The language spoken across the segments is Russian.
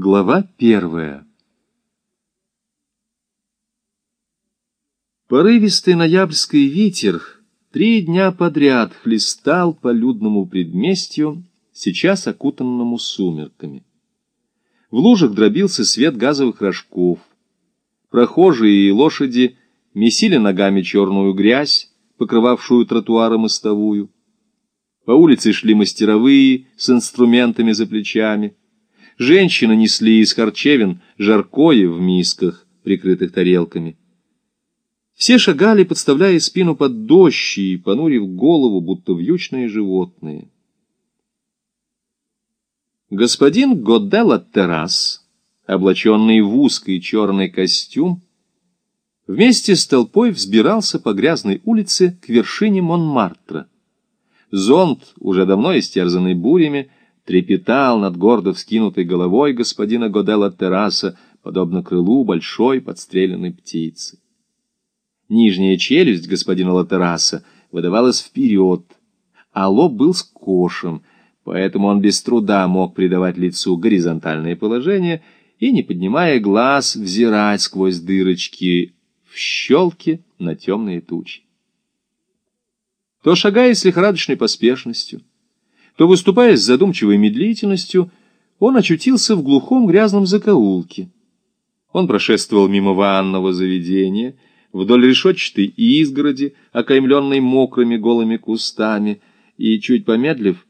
Глава первая Порывистый ноябрьский ветер три дня подряд хлестал по людному предместью, сейчас окутанному сумерками. В лужах дробился свет газовых рожков. Прохожие и лошади месили ногами черную грязь, покрывавшую тротуары мостовую. По улице шли мастеровые с инструментами за плечами. Женщины несли из харчевин жаркое в мисках, прикрытых тарелками. Все шагали, подставляя спину под дождь и понурив голову, будто вьючные животные. Господин Годелла Террас, облаченный в узкий черный костюм, вместе с толпой взбирался по грязной улице к вершине Монмартра. Зонт, уже давно истерзанный бурями, трепетал над гордо вскинутой головой господина Годела Терраса, подобно крылу большой подстреленной птицы. Нижняя челюсть господина Латераса выдавалась вперед, а лоб был скошен, поэтому он без труда мог придавать лицу горизонтальное положение и, не поднимая глаз, взирать сквозь дырочки в щелке на темные тучи. То шагая с лихорадочной поспешностью, то, выступая с задумчивой медлительностью, он очутился в глухом грязном закоулке. Он прошествовал мимо ванного заведения, вдоль решетчатой изгороди, окаймленной мокрыми голыми кустами, и, чуть помедлив,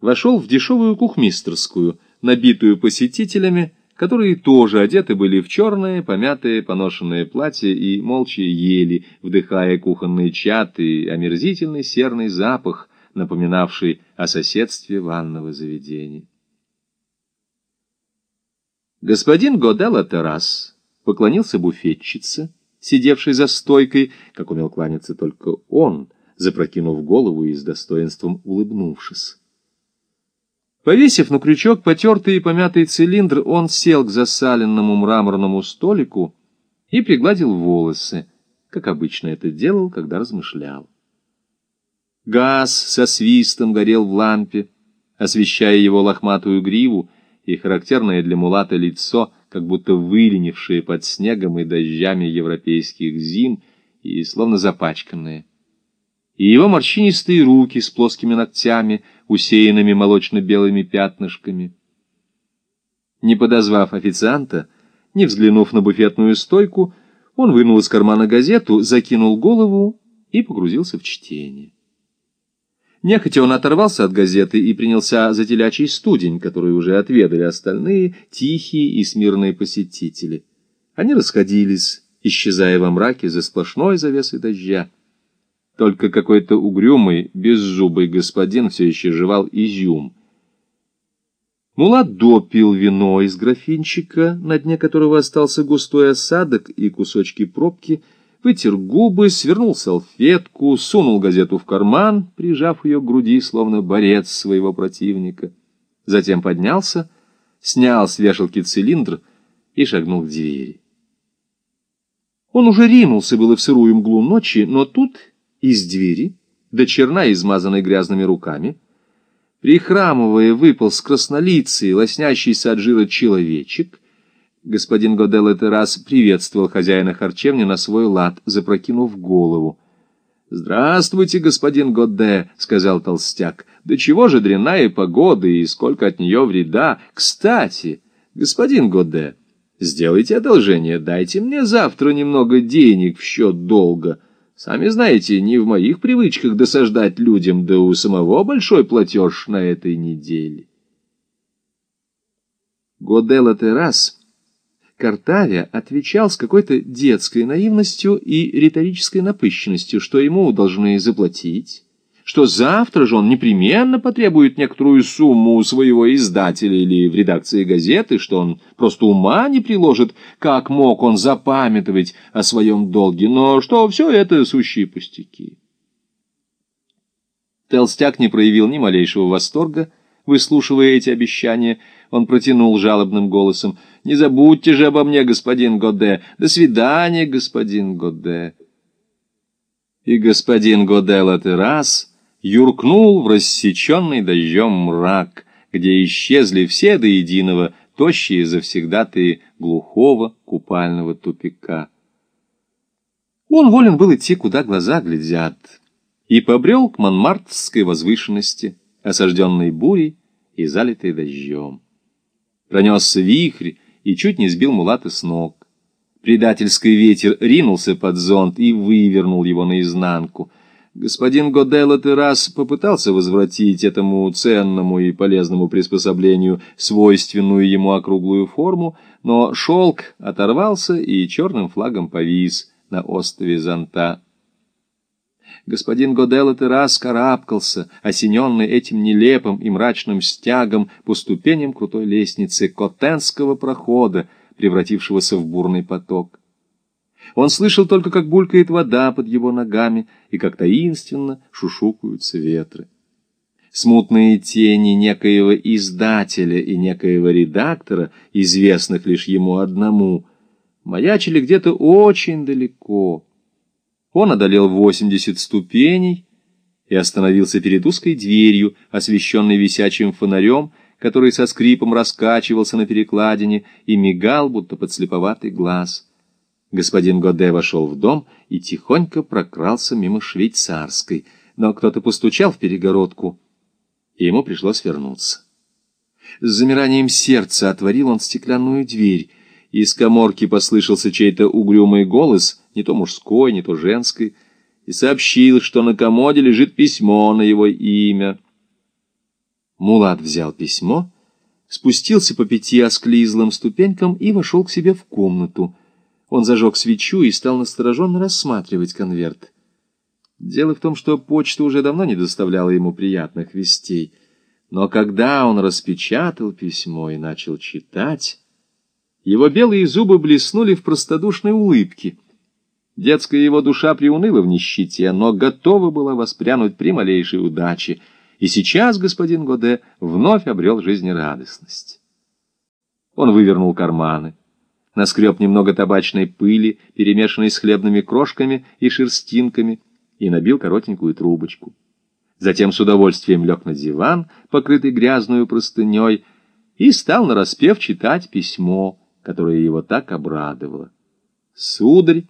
вошел в дешевую кухмистерскую, набитую посетителями, которые тоже одеты были в черное, помятое, поношенное платье и молча ели, вдыхая кухонный чат и омерзительный серный запах, напоминавший о соседстве ванного заведения. Господин Годелла Террас поклонился буфетчице, сидевшей за стойкой, как умел кланяться только он, запрокинув голову и с достоинством улыбнувшись. Повесив на крючок потертый и помятый цилиндр, он сел к засаленному мраморному столику и пригладил волосы, как обычно это делал, когда размышлял. Газ со свистом горел в лампе, освещая его лохматую гриву и характерное для мулата лицо, как будто выленившее под снегом и дождями европейских зим и словно запачканное. И его морщинистые руки с плоскими ногтями, усеянными молочно-белыми пятнышками. Не подозвав официанта, не взглянув на буфетную стойку, он вынул из кармана газету, закинул голову и погрузился в чтение. Нехотя он оторвался от газеты и принялся за телячий студень, который уже отведали остальные тихие и смирные посетители. Они расходились, исчезая во мраке за сплошной завесой дождя. Только какой-то угрюмый, беззубый господин все еще жевал изюм. Мулат допил вино из графинчика, на дне которого остался густой осадок и кусочки пробки — вытер губы, свернул салфетку, сунул газету в карман, прижав ее к груди, словно борец своего противника. Затем поднялся, снял с вешалки цилиндр и шагнул к двери. Он уже ринулся было в сырую мглу ночи, но тут из двери, до черна измазанной грязными руками, прихрамывая, выпал с краснолицей, лоснящийся от жира человечек, Господин Годел это раз приветствовал хозяина харчевни на свой лад, запрокинув голову. «Здравствуйте, господин Годе», — сказал толстяк. «Да чего же дрянная погода и сколько от нее вреда? Кстати, господин Годе, сделайте одолжение, дайте мне завтра немного денег в счет долга. Сами знаете, не в моих привычках досаждать людям, да у самого большой платеж на этой неделе». Годел это раз Картавя отвечал с какой-то детской наивностью и риторической напыщенностью, что ему должны заплатить, что завтра же он непременно потребует некоторую сумму у своего издателя или в редакции газеты, что он просто ума не приложит, как мог он запамятовать о своем долге, но что все это сущие пустяки. Толстяк не проявил ни малейшего восторга, выслушивая эти обещания, он протянул жалобным голосом. «Не забудьте же обо мне, господин Годе! До свидания, господин Годе!» И господин Годе Латерас юркнул в рассеченный дождем мрак, где исчезли все до единого тощие завсегдатые глухого купального тупика. Он волен был идти, куда глаза глядят, и побрел к Монмартской возвышенности, осажденной бурей и залитой дождем. Пронесся вихрь и чуть не сбил Мулата с ног. Предательский ветер ринулся под зонт и вывернул его наизнанку. Господин Годелло Террас попытался возвратить этому ценному и полезному приспособлению свойственную ему округлую форму, но шелк оторвался и черным флагом повис на острове зонта. Господин Годелло Террас карабкался, осененный этим нелепым и мрачным стягом по ступеням крутой лестницы Котенского прохода, превратившегося в бурный поток. Он слышал только, как булькает вода под его ногами и как таинственно шушукаются ветры. Смутные тени некоего издателя и некоего редактора, известных лишь ему одному, маячили где-то очень далеко. Он одолел восемьдесят ступеней и остановился перед узкой дверью, освещенной висячим фонарем, который со скрипом раскачивался на перекладине и мигал, будто подслеповатый глаз. Господин Годе вошел в дом и тихонько прокрался мимо швейцарской, но кто-то постучал в перегородку, и ему пришлось вернуться. С замиранием сердца отворил он стеклянную дверь, из коморки послышался чей-то угрюмый голос, не то мужской, не то женский, и сообщил, что на комоде лежит письмо на его имя — Мулат взял письмо, спустился по пяти осклизлым ступенькам и вошел к себе в комнату. Он зажег свечу и стал настороженно рассматривать конверт. Дело в том, что почта уже давно не доставляла ему приятных вестей. Но когда он распечатал письмо и начал читать, его белые зубы блеснули в простодушной улыбке. Детская его душа приуныла в нищете, но готова была воспрянуть при малейшей удаче — и сейчас господин Годе вновь обрел жизнерадостность. Он вывернул карманы, наскреб немного табачной пыли, перемешанной с хлебными крошками и шерстинками, и набил коротенькую трубочку. Затем с удовольствием лег на диван, покрытый грязную простыней, и стал нараспев читать письмо, которое его так обрадовало. «Сударь,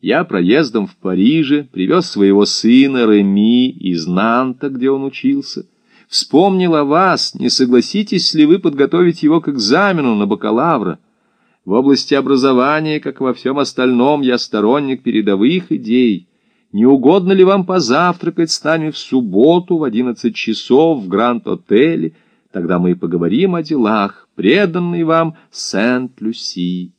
я проездом в Париже привез своего сына Реми из Нанта, где он учился. Вспомнил о вас, не согласитесь ли вы подготовить его к экзамену на бакалавра. В области образования, как во всем остальном, я сторонник передовых идей. Не угодно ли вам позавтракать с нами в субботу в одиннадцать часов в Гранд-отеле? Тогда мы и поговорим о делах, преданной вам Сент-Люси.